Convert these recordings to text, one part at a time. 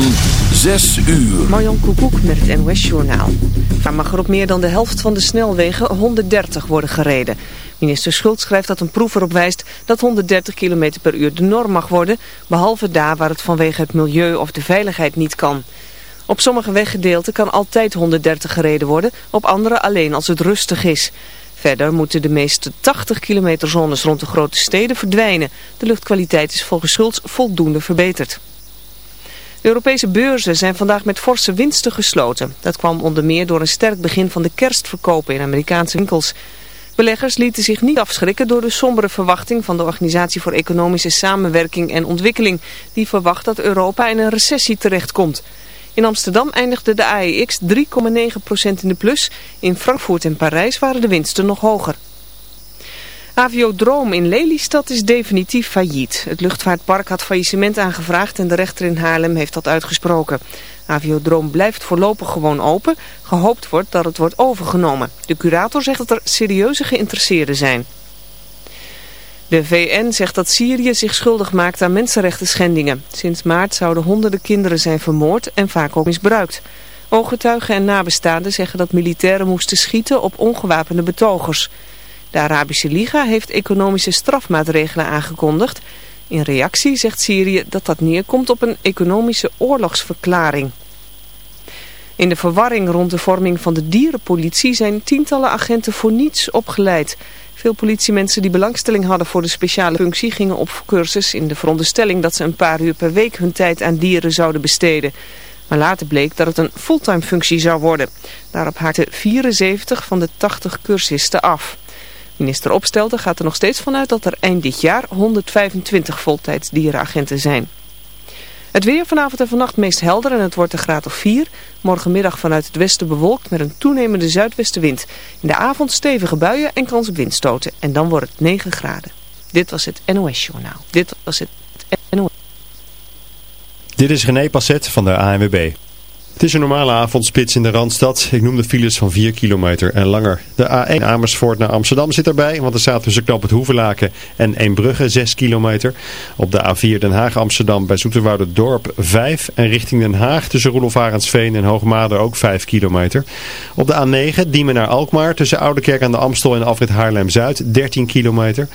van 6 uur. Marjan Koekoek met het NOS Journaal. Waar mag er op meer dan de helft van de snelwegen 130 worden gereden. Minister Schultz schrijft dat een proef erop wijst dat 130 km per uur de norm mag worden. Behalve daar waar het vanwege het milieu of de veiligheid niet kan. Op sommige weggedeelten kan altijd 130 gereden worden, op andere alleen als het rustig is. Verder moeten de meeste 80 kilometer zones rond de grote steden verdwijnen. De luchtkwaliteit is volgens Schultz voldoende verbeterd. Europese beurzen zijn vandaag met forse winsten gesloten. Dat kwam onder meer door een sterk begin van de kerstverkopen in Amerikaanse winkels. Beleggers lieten zich niet afschrikken door de sombere verwachting van de Organisatie voor Economische Samenwerking en Ontwikkeling. Die verwacht dat Europa in een recessie terechtkomt. In Amsterdam eindigde de AEX 3,9% in de plus. In Frankfurt en Parijs waren de winsten nog hoger. Aviodroom in Lelystad is definitief failliet. Het luchtvaartpark had faillissement aangevraagd en de rechter in Haarlem heeft dat uitgesproken. Aviodroom blijft voorlopig gewoon open. Gehoopt wordt dat het wordt overgenomen. De curator zegt dat er serieuze geïnteresseerden zijn. De VN zegt dat Syrië zich schuldig maakt aan mensenrechten schendingen. Sinds maart zouden honderden kinderen zijn vermoord en vaak ook misbruikt. Ooggetuigen en nabestaanden zeggen dat militairen moesten schieten op ongewapende betogers. De Arabische Liga heeft economische strafmaatregelen aangekondigd. In reactie zegt Syrië dat dat neerkomt op een economische oorlogsverklaring. In de verwarring rond de vorming van de dierenpolitie zijn tientallen agenten voor niets opgeleid. Veel politiemensen die belangstelling hadden voor de speciale functie gingen op cursus in de veronderstelling dat ze een paar uur per week hun tijd aan dieren zouden besteden. Maar later bleek dat het een fulltime functie zou worden. Daarop haakten 74 van de 80 cursisten af. Minister Opstelten gaat er nog steeds vanuit dat er eind dit jaar 125 voltijdsdierenagenten zijn. Het weer vanavond en vannacht meest helder en het wordt een graad of 4. Morgenmiddag vanuit het westen bewolkt met een toenemende zuidwestenwind. In de avond stevige buien en kans op windstoten. En dan wordt het 9 graden. Dit was het NOS Journaal. Dit was het NOS. Dit is René Passet van de ANWB. Het is een normale avondspits in de Randstad. Ik noem de files van 4 kilometer en langer. De A1 Amersfoort naar Amsterdam zit erbij, want er staat tussen knop het Hoevelaken en Eembrugge 6 kilometer. Op de A4 Den Haag Amsterdam bij Dorp 5 en richting Den Haag tussen Roelof Arendsveen en Hoogmade ook 5 kilometer. Op de A9 Diemen naar Alkmaar tussen Oudekerk aan de Amstel en Afrit Haarlem-Zuid 13 kilometer.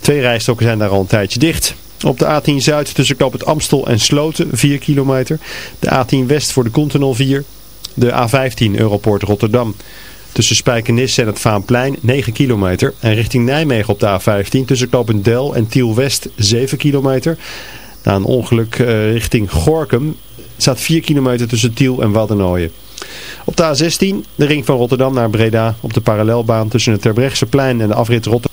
Twee rijstokken zijn daar al een tijdje dicht. Op de A10 Zuid tussen Knoop het Amstel en Sloten 4 kilometer. De A10 West voor de Continental 4. De A15 Europoort Rotterdam. Tussen Spijkenis en het Vaanplein 9 kilometer. En richting Nijmegen op de A15 tussen Knoop Del en Tiel West 7 kilometer. Na een ongeluk uh, richting Gorkum staat 4 kilometer tussen Tiel en Waddenooien. Op de A16 de ring van Rotterdam naar Breda op de parallelbaan tussen het Terbrechtseplein en de afrit Rotterdam.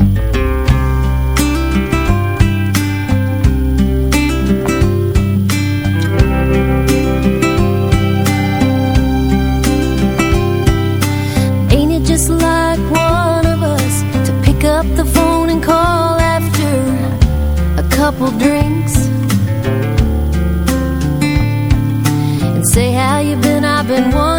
Couple drinks and say how you been? I've been wondering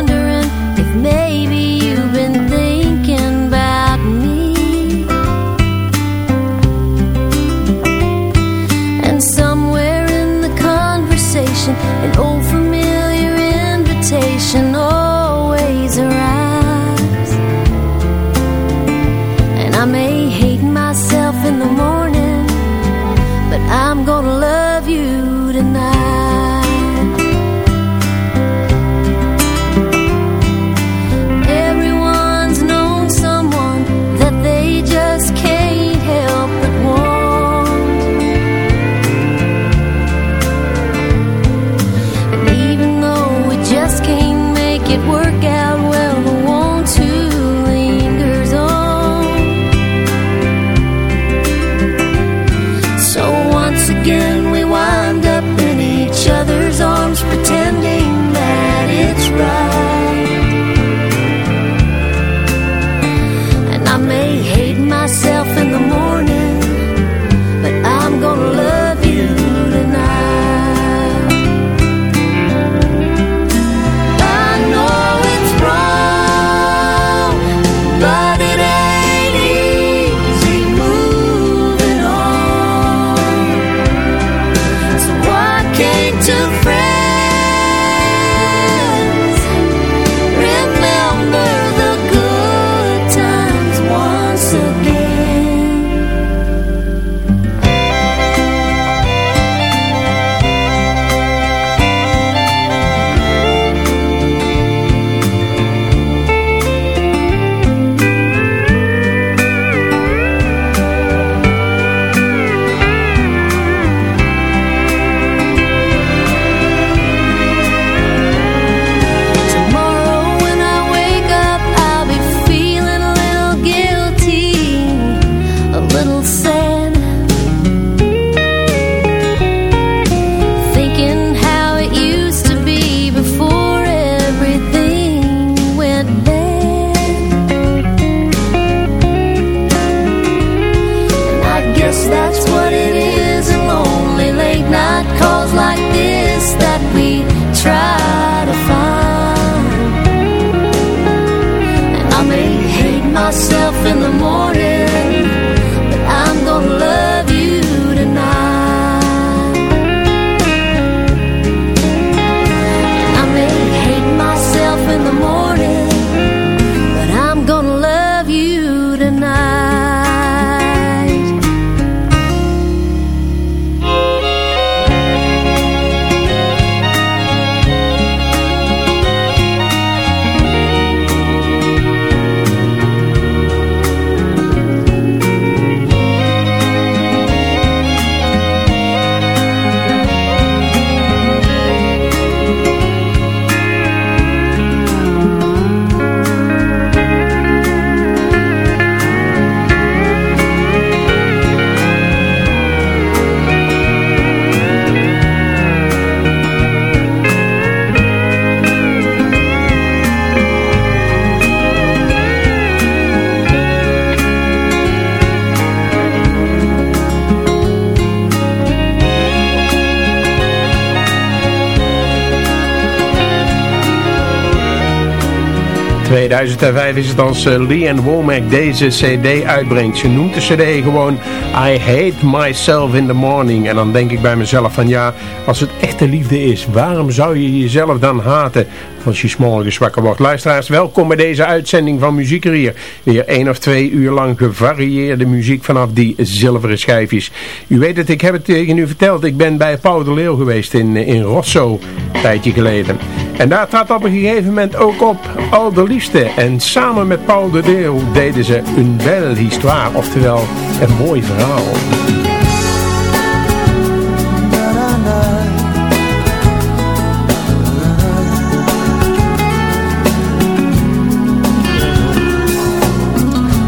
2005 is het als Lee Ann Womack deze cd uitbrengt. Ze noemt de cd gewoon I Hate Myself in the Morning. En dan denk ik bij mezelf van ja, als het echte liefde is, waarom zou je jezelf dan haten als je morgens wakker wordt? Luisteraars, welkom bij deze uitzending van Muziekerier. Weer één of twee uur lang gevarieerde muziek vanaf die zilveren schijfjes. U weet het, ik heb het tegen u verteld. Ik ben bij Paul de Leeuw geweest in, in Rosso, een tijdje geleden. En daar trad op een gegeven moment ook op Al de Liefste. En samen met Paul de Leeuw deden ze een belle histoire, oftewel een mooi verhaal.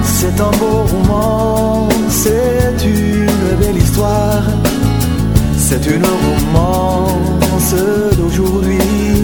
C'est un beau roman, c'est une belle histoire, c'est une romance d'aujourd'hui.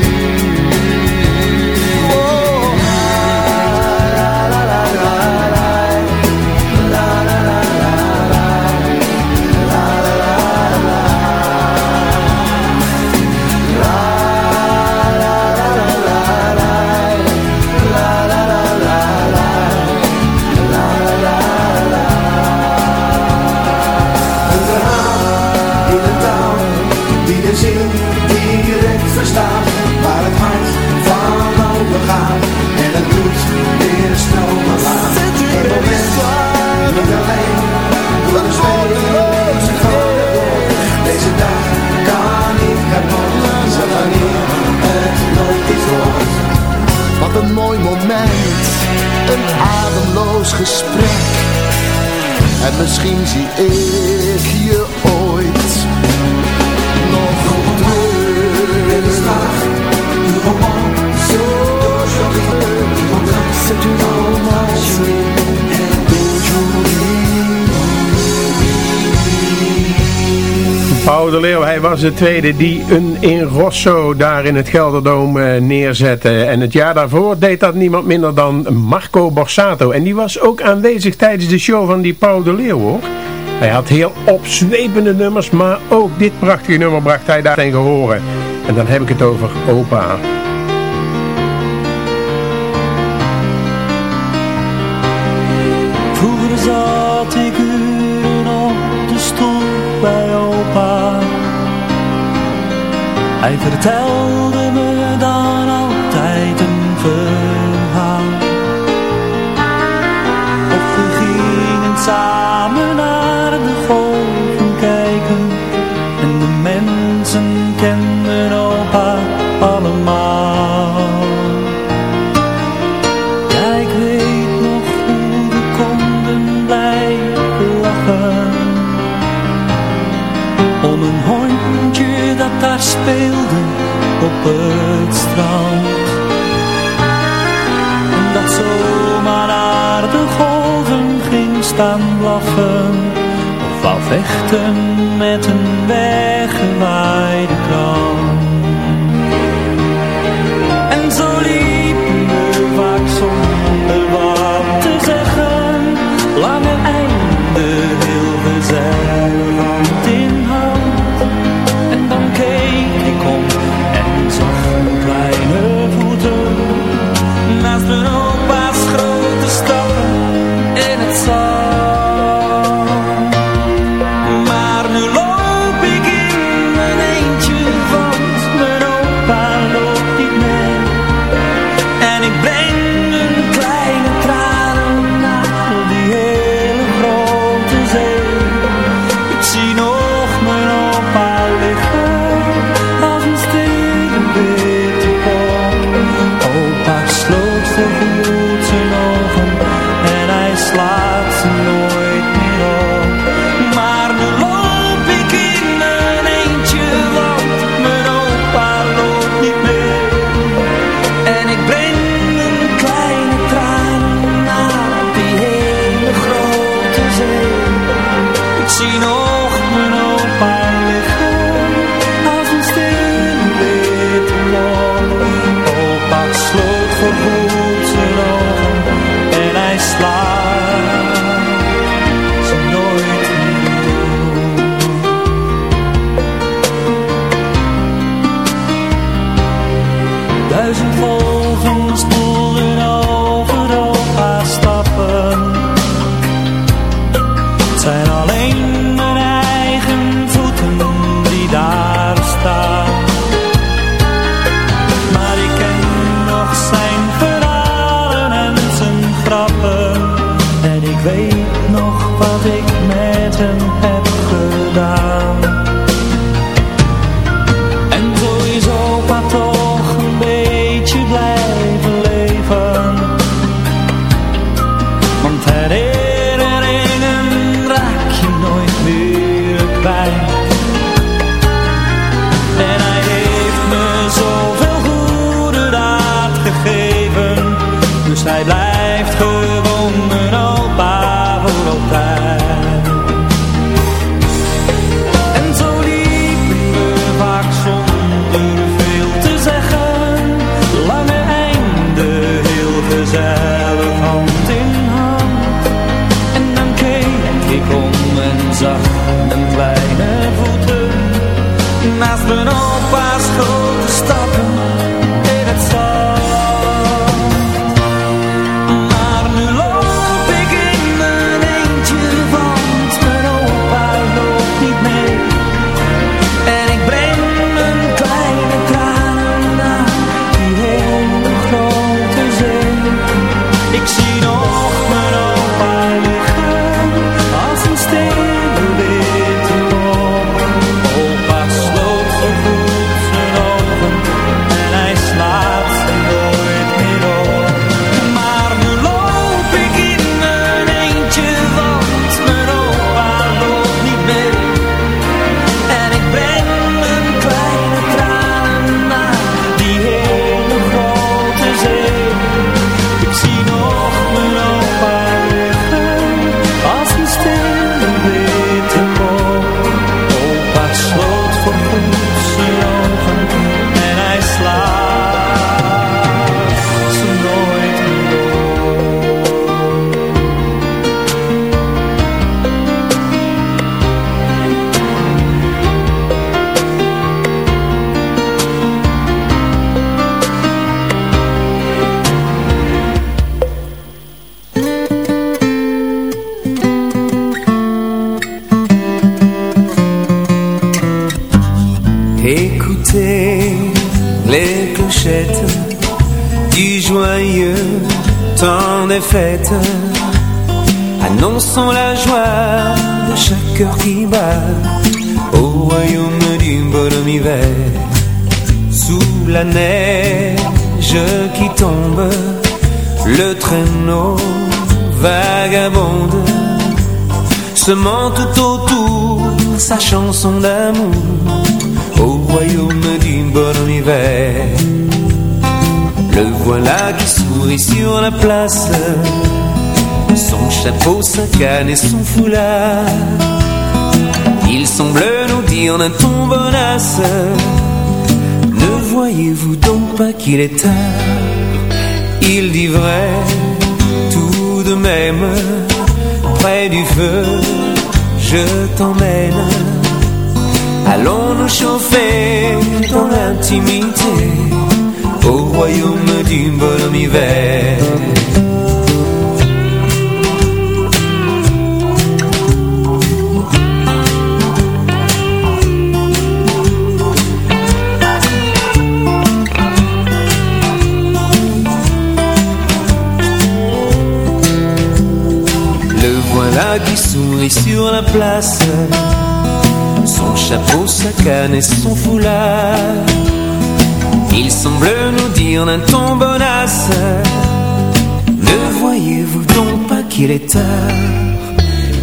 ademloos gesprek. En misschien zie ik je ooit nog terug. De Leeuw, hij was de tweede die een in Rosso daar in het Gelderdoom eh, neerzette. En het jaar daarvoor deed dat niemand minder dan Marco Borsato. En die was ook aanwezig tijdens de show van die Paul de Leeuw hoor. Hij had heel opzwepende nummers, maar ook dit prachtige nummer bracht hij daar tegen horen. En dan heb ik het over Opa. Vroeger zat ik uren op de stoel bij opa. Hij vertelde Of wou vechten met een weggewaaide krant Hij blijft joyeux temps des fêtes, annonçant la joie de chaque cœur qui bat au royaume du bonhomme hiver. Sous la neige qui tombe, le traîneau vagabonde, semant tout autour sa chanson d'amour au royaume du bonhomme hiver. Le voilà qui sourit sur la place, son chapeau, sa canne et son foulard. Il semble nous dire d'un ton bonasse, ne voyez-vous donc pas qu'il est tard? Il dit vrai, tout de même, près du feu, je t'emmène. Allons nous chauffer dans l'intimité au royaume du bonhomme hiver. Le voilà qui sourit sur la place son chapeau, sa canne et son foulard. Il semble nous dire d'un ton bonasse. Ne voyez-vous donc pas qu'il est tard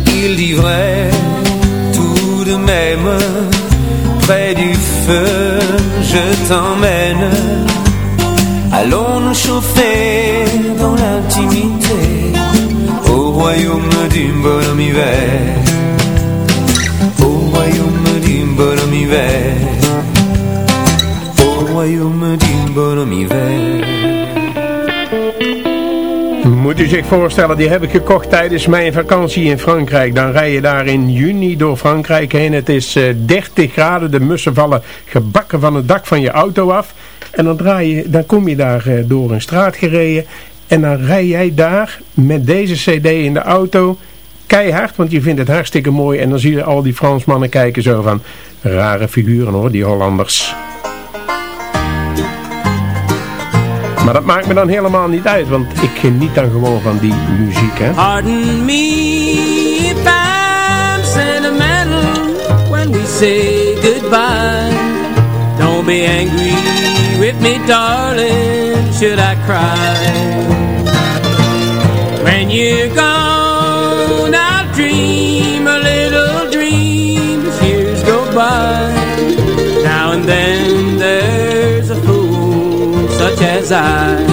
Il dit vrai, tout de même. Près du feu, je t'emmène. Allons nous chauffer dans l'intimité Au royaume du bonhomme hiver. Au royaume du bonhomme hiver hiver Moet u zich voorstellen, die heb ik gekocht tijdens mijn vakantie in Frankrijk. Dan rij je daar in juni door Frankrijk heen. Het is eh, 30 graden, de mussen vallen gebakken van het dak van je auto af. En dan, draai je, dan kom je daar eh, door een straat gereden. En dan rij jij daar met deze cd in de auto keihard, want je vindt het hartstikke mooi. En dan zie je al die Fransmannen kijken zo van, rare figuren hoor, die Hollanders. Maar dat maakt me dan helemaal niet uit, want ik geniet dan gewoon van die muziek, hè. Pardon me if I'm sentimental say goodbye. Don't be angry with me, darling, should I cry? When you're gone, as I.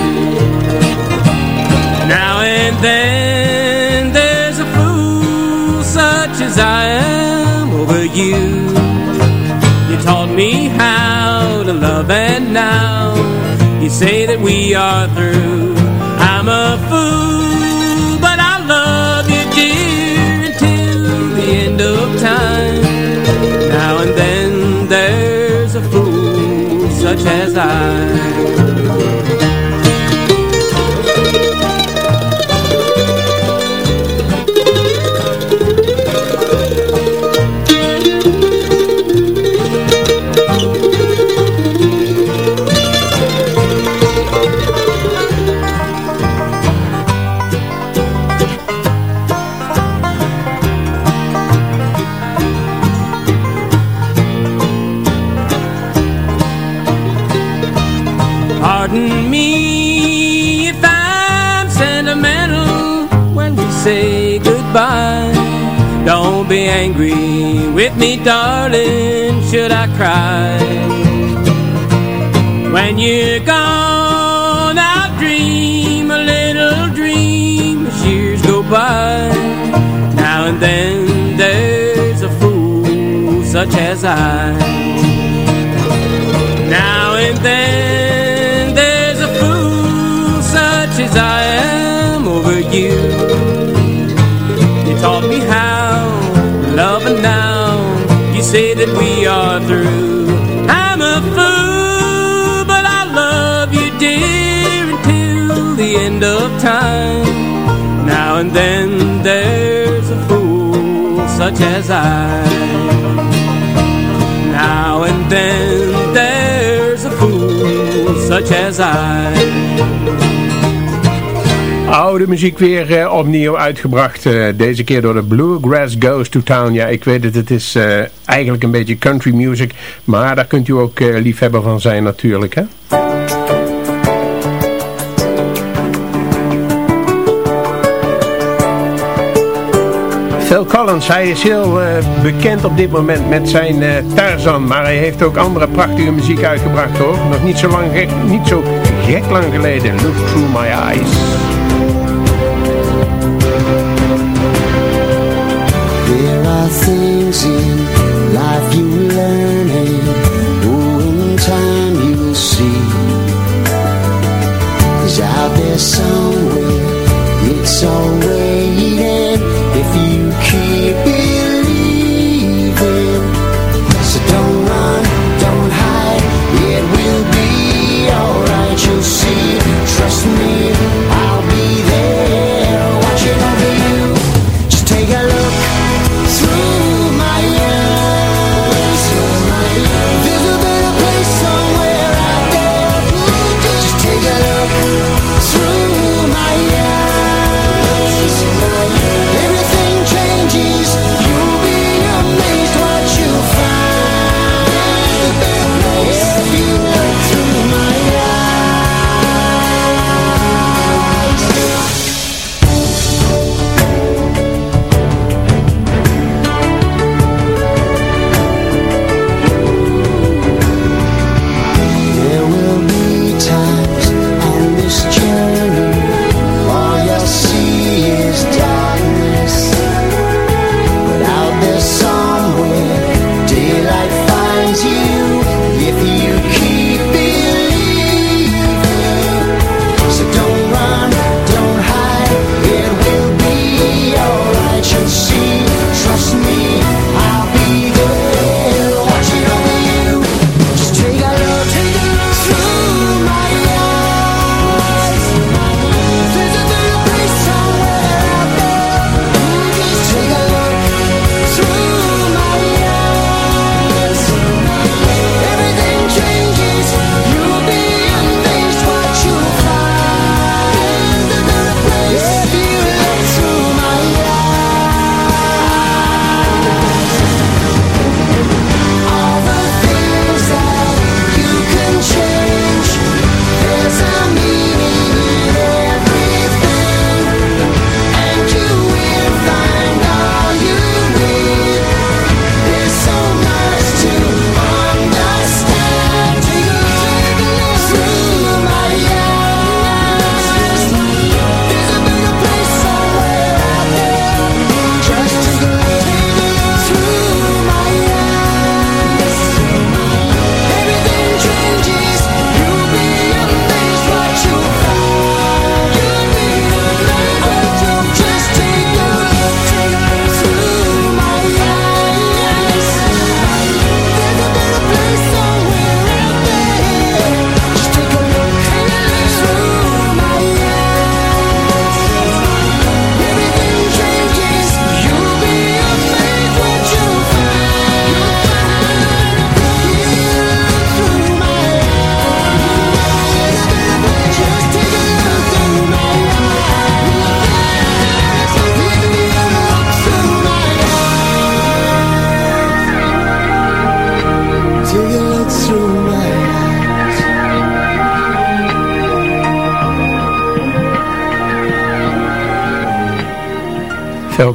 Now and then there's a fool such as I am over you. You taught me how to love and now you say that we are through. I'm a fool, but I love you dear until the end of time. Now and then there's a fool such as I. me, darling, should I cry? When you're gone, I'll dream a little dream as years go by. Now and then there's a fool such as I. Now and then there's a fool such as I am over. You say that we are through. I'm a fool, but I love you dear until the end of time. Now and then there's a fool such as I. Now and then there's a fool such as I. Oude muziek weer eh, opnieuw uitgebracht. eh, deze keer door de Bluegrass Goes to Town. Ja, ik weet het, het is eh, eigenlijk een beetje country music. Maar daar kunt u ook eh, liefhebber van zijn natuurlijk, hè? Phil Collins, hij is heel eh, bekend op dit moment met zijn eh, Tarzan. Maar hij heeft ook andere prachtige muziek uitgebracht hoor. Nog niet zo, lang, niet zo gek lang geleden. Look Through My Eyes. Life you learn and oh, in time you'll see. Cause out there somewhere it's all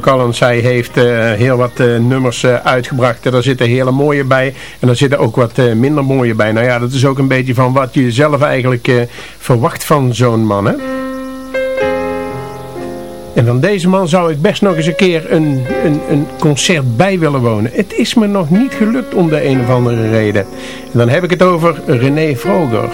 Collins, hij heeft uh, heel wat uh, nummers uh, uitgebracht. Daar zitten hele mooie bij. En daar zitten ook wat minder mooie bij. Nou ja, dat is ook een beetje van wat je zelf eigenlijk verwacht van zo'n man, hè? En van deze man zou ik best nog eens een keer een, een, een concert bij willen wonen. Het is me nog niet gelukt om de een of andere reden. En dan heb ik het over René Vroger.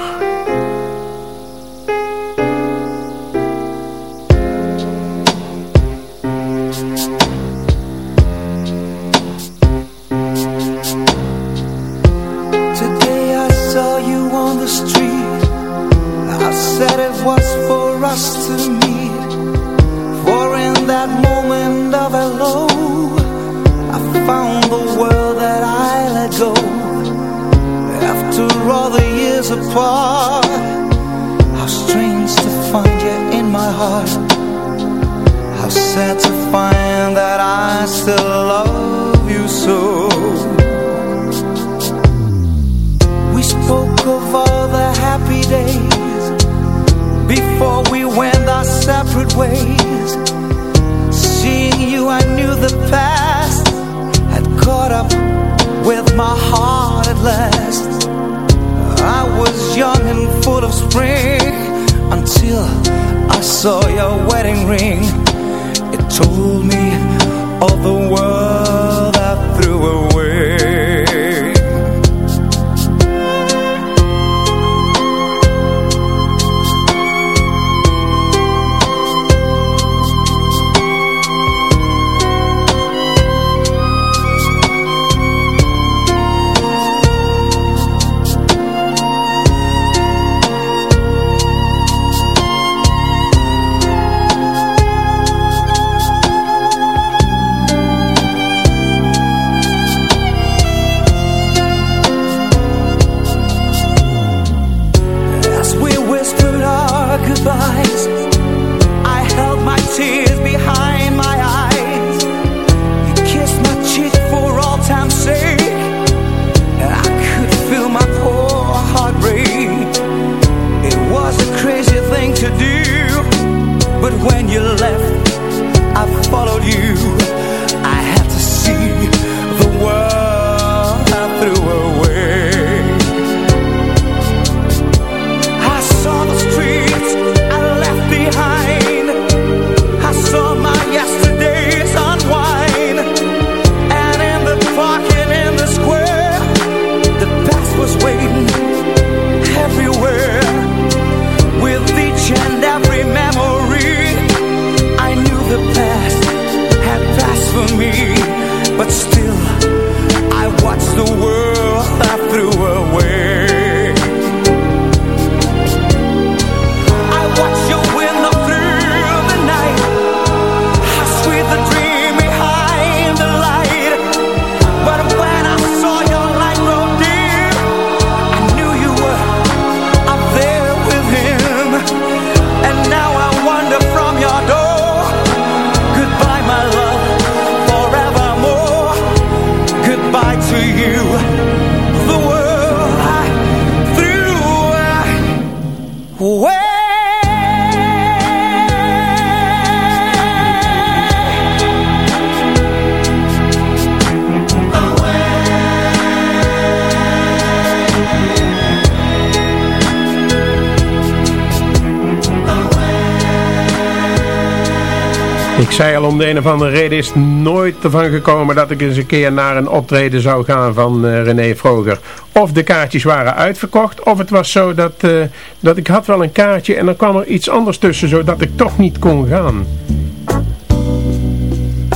Ik zei al om de een of andere reden is nooit ervan gekomen dat ik eens een keer naar een optreden zou gaan van uh, René Vroger. Of de kaartjes waren uitverkocht, of het was zo dat, uh, dat ik had wel een kaartje en dan kwam er iets anders tussen, zodat ik toch niet kon gaan.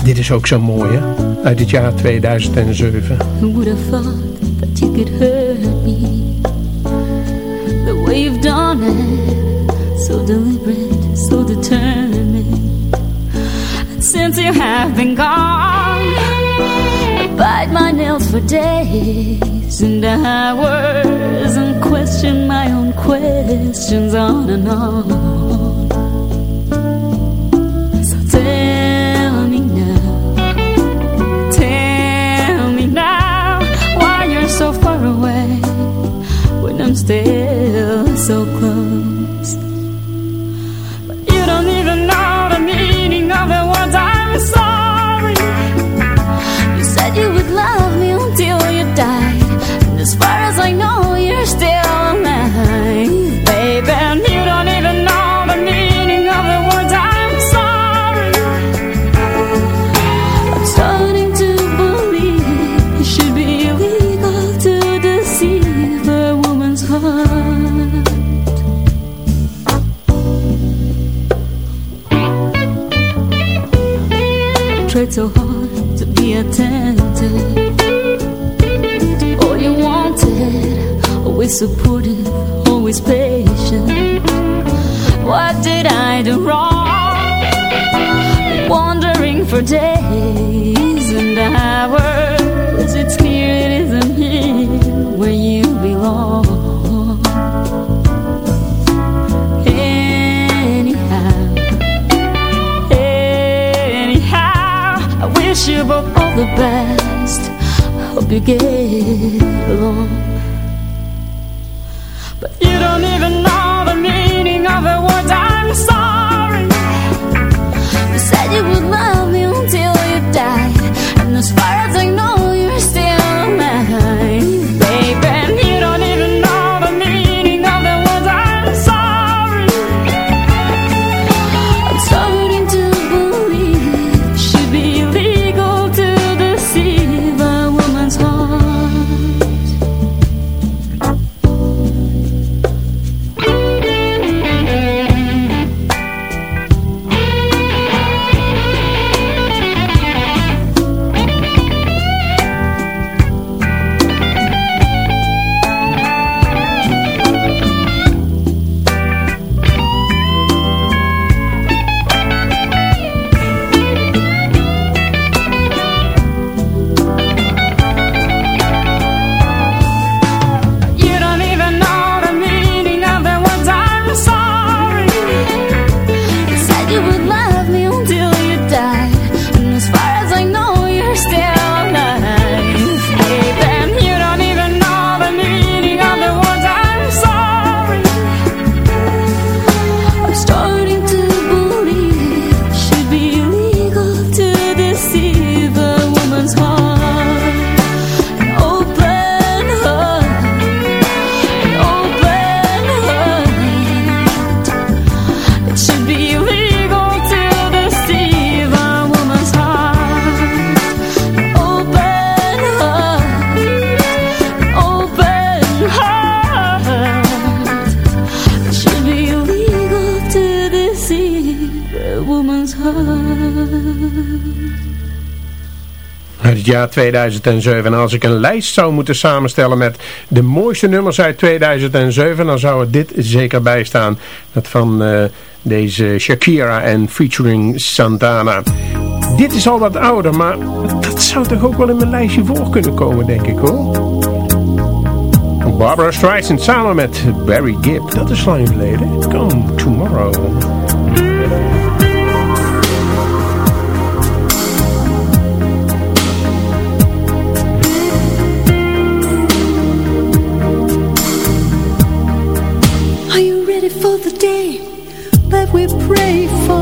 Dit is ook zo mooi, hè? Uit het jaar 2007. Who hurt me? The way you've done so deliberate, have been gone. I bite my nails for days and hours and question my own questions on and on. So tell me now, tell me now why you're so far away when I'm still so close. as far as I know, you're still. attentive. All you wanted, always supportive, always patient. What did I do wrong? Wandering for days to get. jaar 2007. En als ik een lijst zou moeten samenstellen met de mooiste nummers uit 2007, dan zou er dit zeker bij staan. Dat van eh, deze Shakira en featuring Santana. Dit is al wat ouder, maar dat zou toch ook wel in mijn lijstje voor kunnen komen, denk ik hoor. Barbara Streisand samen met Barry Gibb. Dat is lang geleden. Come tomorrow. we pray for.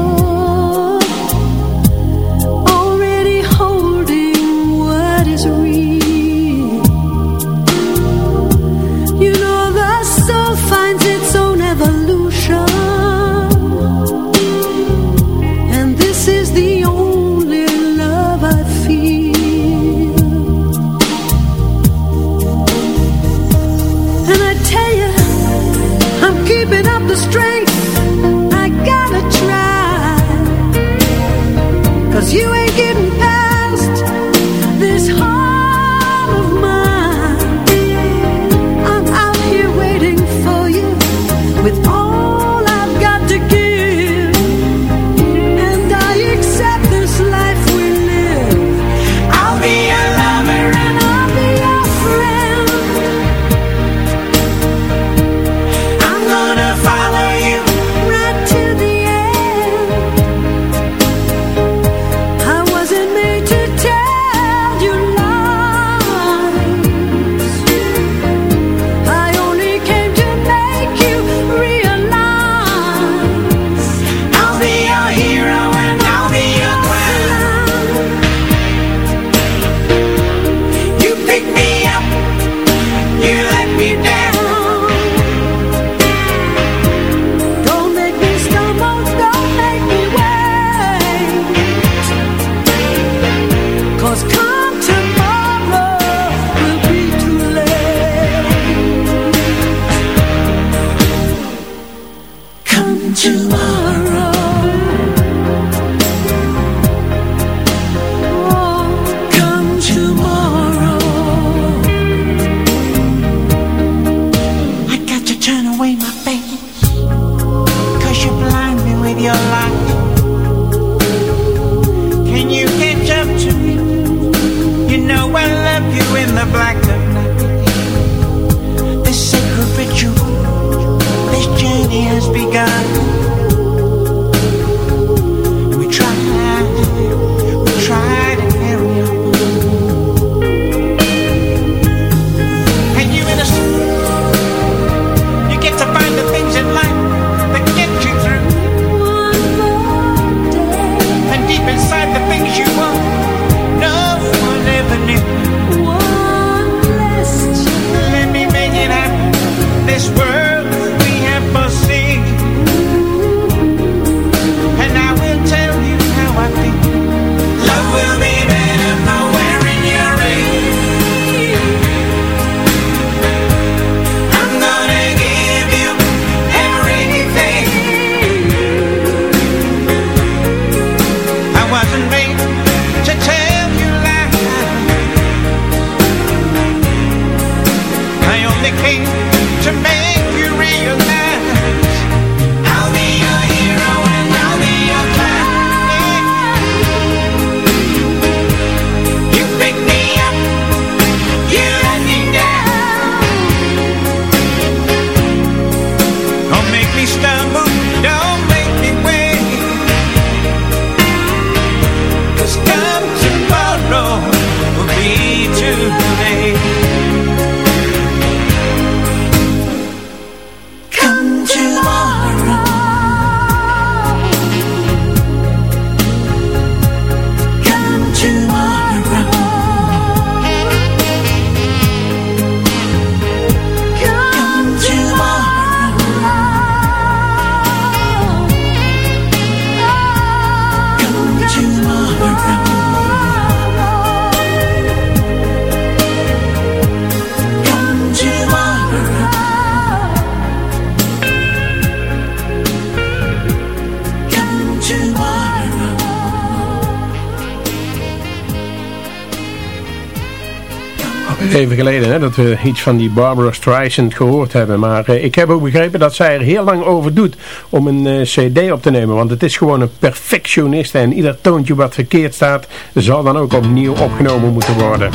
dat we iets van die Barbara Streisand gehoord hebben. Maar eh, ik heb ook begrepen dat zij er heel lang over doet om een eh, cd op te nemen. Want het is gewoon een perfectionist en ieder toontje wat verkeerd staat zal dan ook opnieuw opgenomen moeten worden.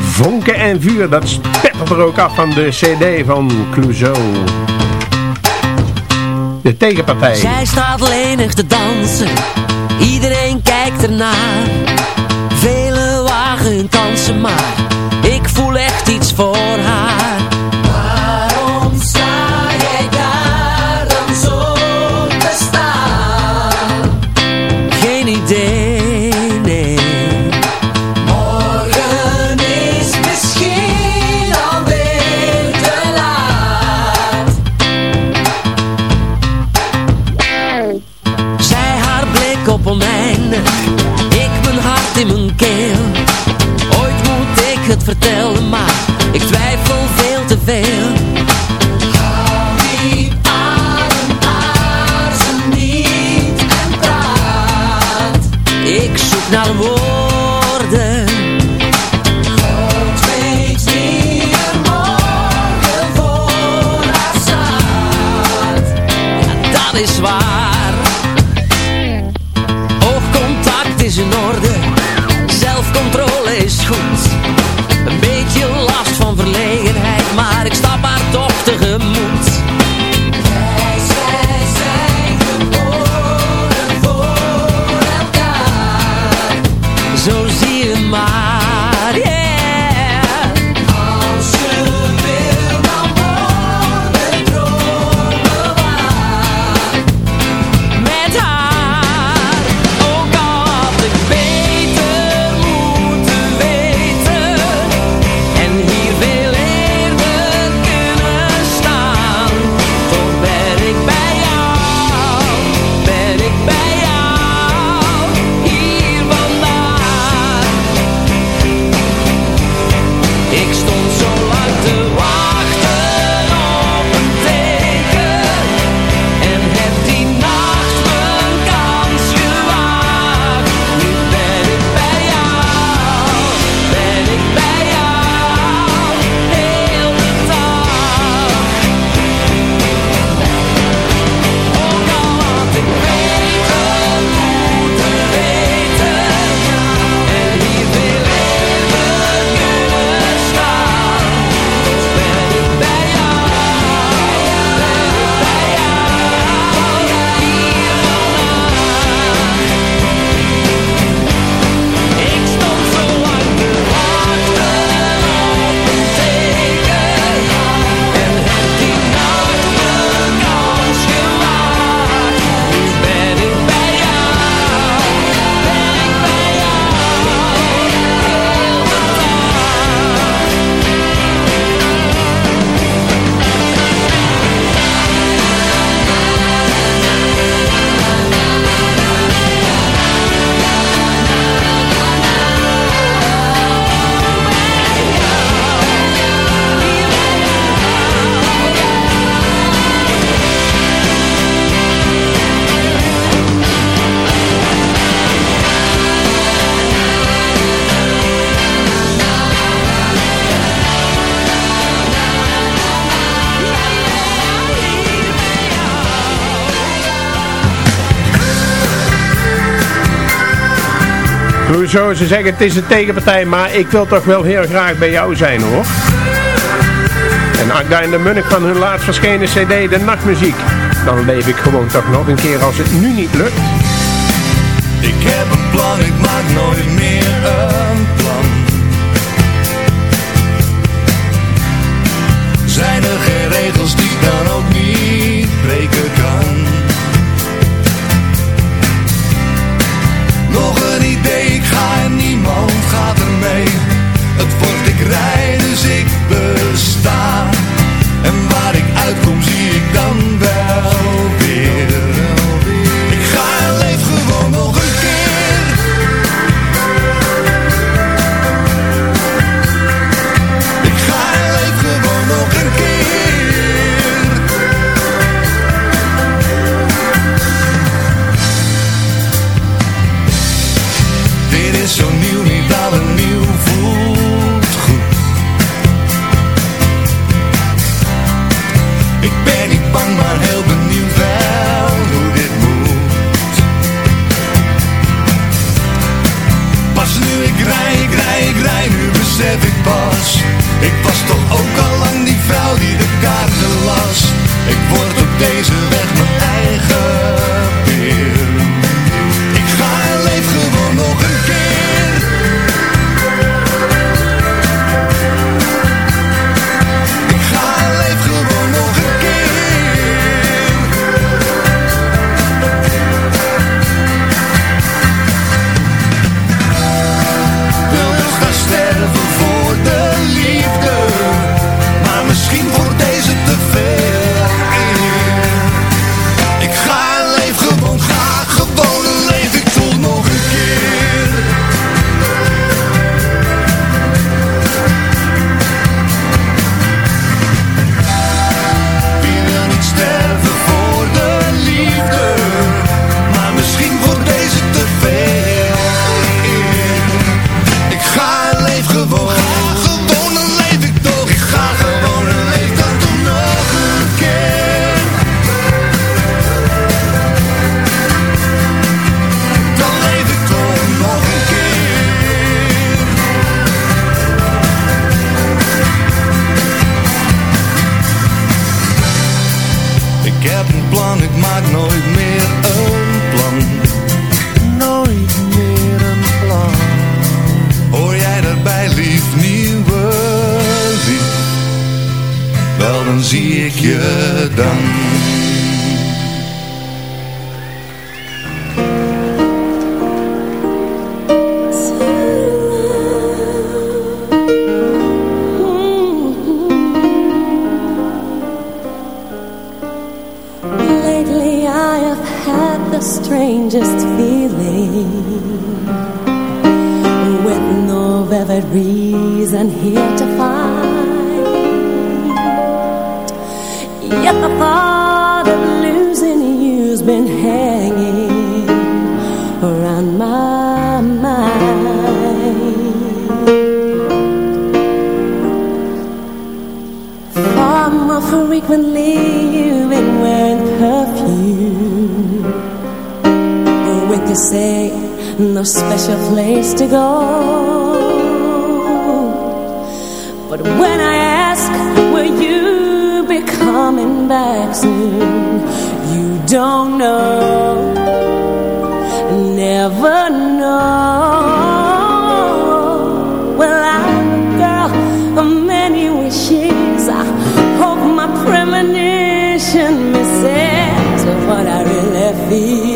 Vonken en vuur, dat spettert er ook af van de cd van Clouseau. De tegenpartij. Zij staat lenig te dansen, iedereen kijkt ernaar. Vele wagen dansen maar Legt iets voor haar. zo ze zeggen, het is een tegenpartij, maar ik wil toch wel heel graag bij jou zijn hoor. En Agda en de Munnik van hun laatst verschenen cd, de nachtmuziek. Dan leef ik gewoon toch nog een keer als het nu niet lukt. Ik heb een plan, ik maak nooit meer. Toch ook al lang die vrouw die de kaarten las. Ik word op deze But when I ask, will you be coming back soon? You don't know, never know. Well, I'm a girl of many wishes. I hope my premonition misses what I really feel.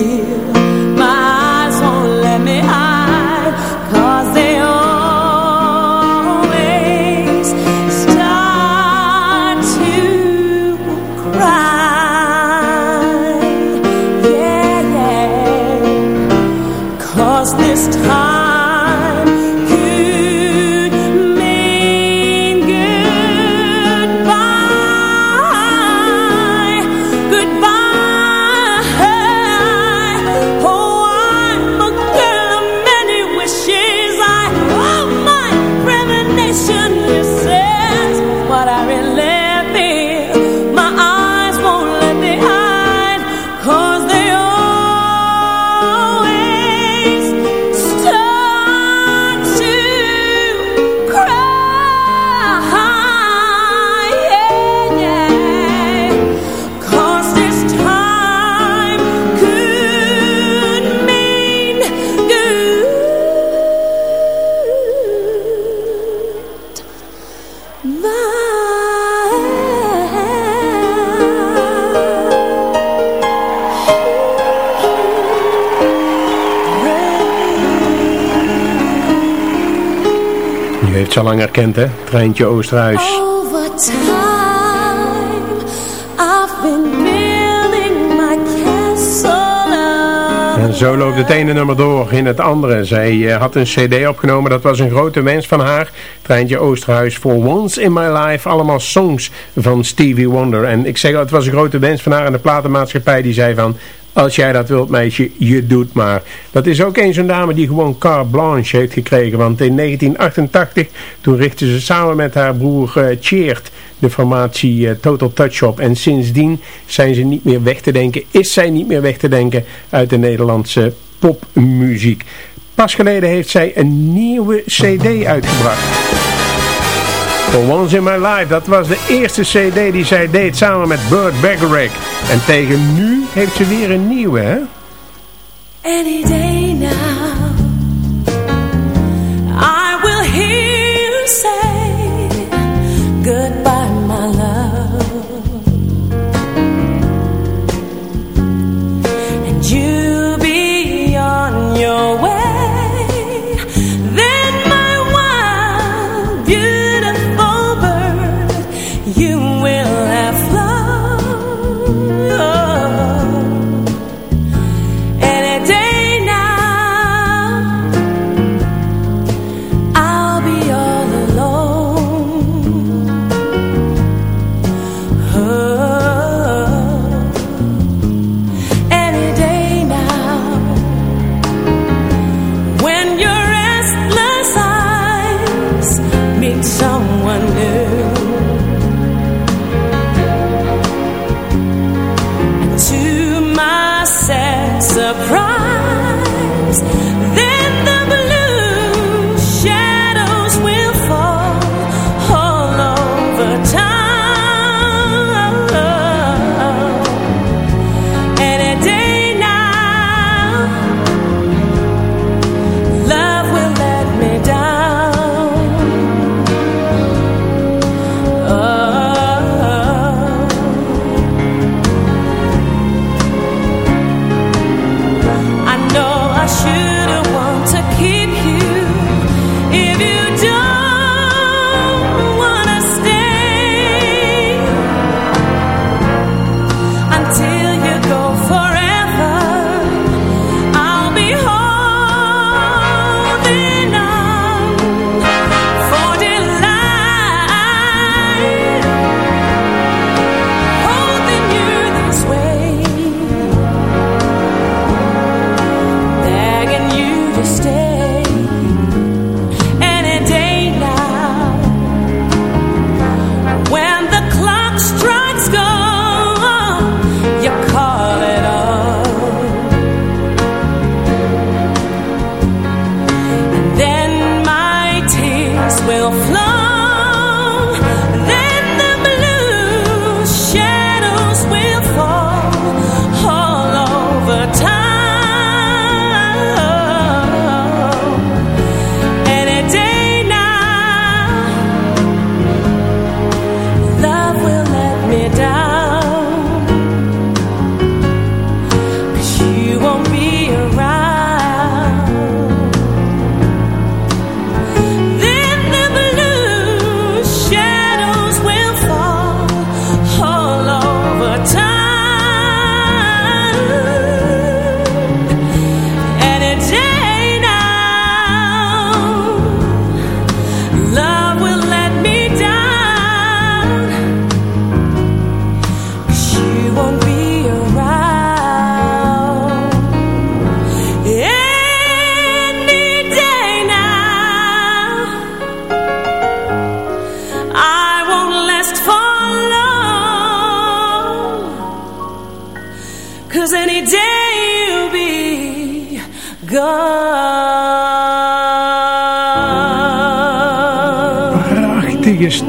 Building my castle up. En zo loopt het ene nummer door in het andere. Zij eh, had een cd opgenomen, dat was een grote wens van haar. Treintje Oosterhuis, For Once in My Life. Allemaal songs van Stevie Wonder. En ik zeg, het was een grote wens van haar. En de platenmaatschappij die zei van... Als jij dat wilt meisje, je doet maar. Dat is ook een zo'n dame die gewoon carte blanche heeft gekregen. Want in 1988, toen richtte ze samen met haar broer uh, Cheert de formatie eh, Total Touch op. En sindsdien zijn ze niet meer weg te denken, is zij niet meer weg te denken uit de Nederlandse popmuziek. Pas geleden heeft zij een nieuwe cd uitgebracht. For Once in My Life, dat was de eerste cd die zij deed samen met Burt Bacharach. En tegen nu heeft ze weer een nieuwe, hè? Any day now,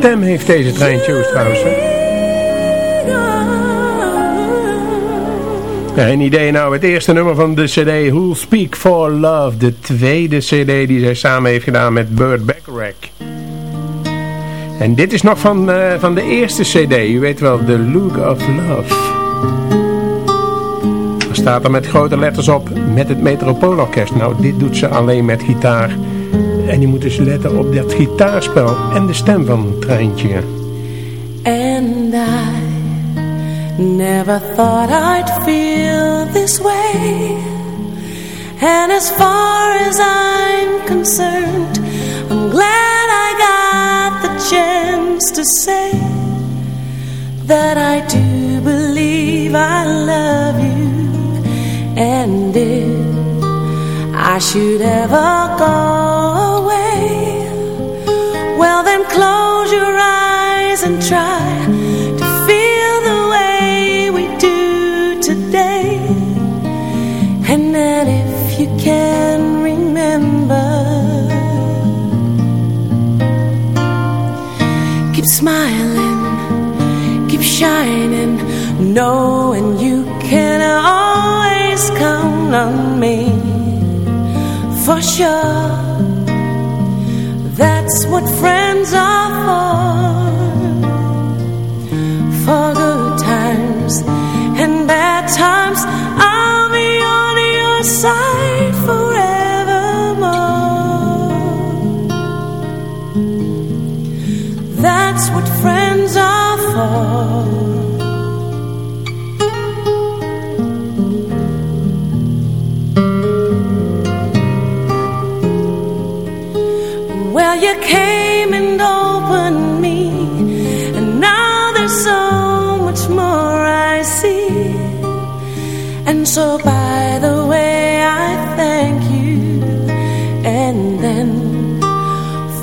stem heeft deze treintje Oosterhuis, hè? Een idee nou, het eerste nummer van de cd Who'll Speak for Love. De tweede cd die zij samen heeft gedaan met Burt Bacharach. En dit is nog van, eh, van de eerste cd, u weet wel, The Look of Love. Er staat er met grote letters op, met het Metropoolorkest. Nou, dit doet ze alleen met gitaar. En je moet dus letten op dat gitaarspel en de stem van Treintje. And I never thought I'd feel this way. And as far as I'm concerned, I'm glad I got the chance to say that I do believe I love you. And if I should ever go close your eyes and try to feel the way we do today. And then if you can remember, keep smiling, keep shining, knowing you can always count on me for sure. That's what friends are for. For good times and bad times, I'll be on your side forevermore. That's what friends are for.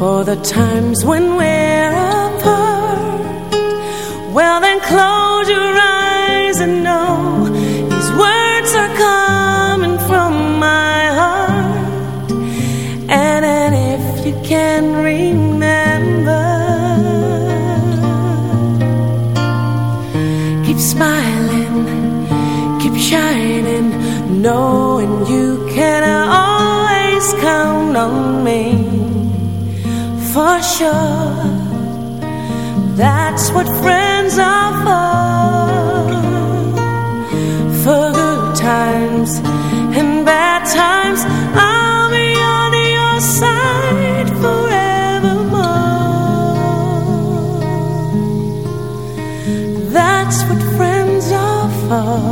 For the times when we're sure. That's what friends are for. For good times and bad times, I'll be on your side forevermore. That's what friends are for.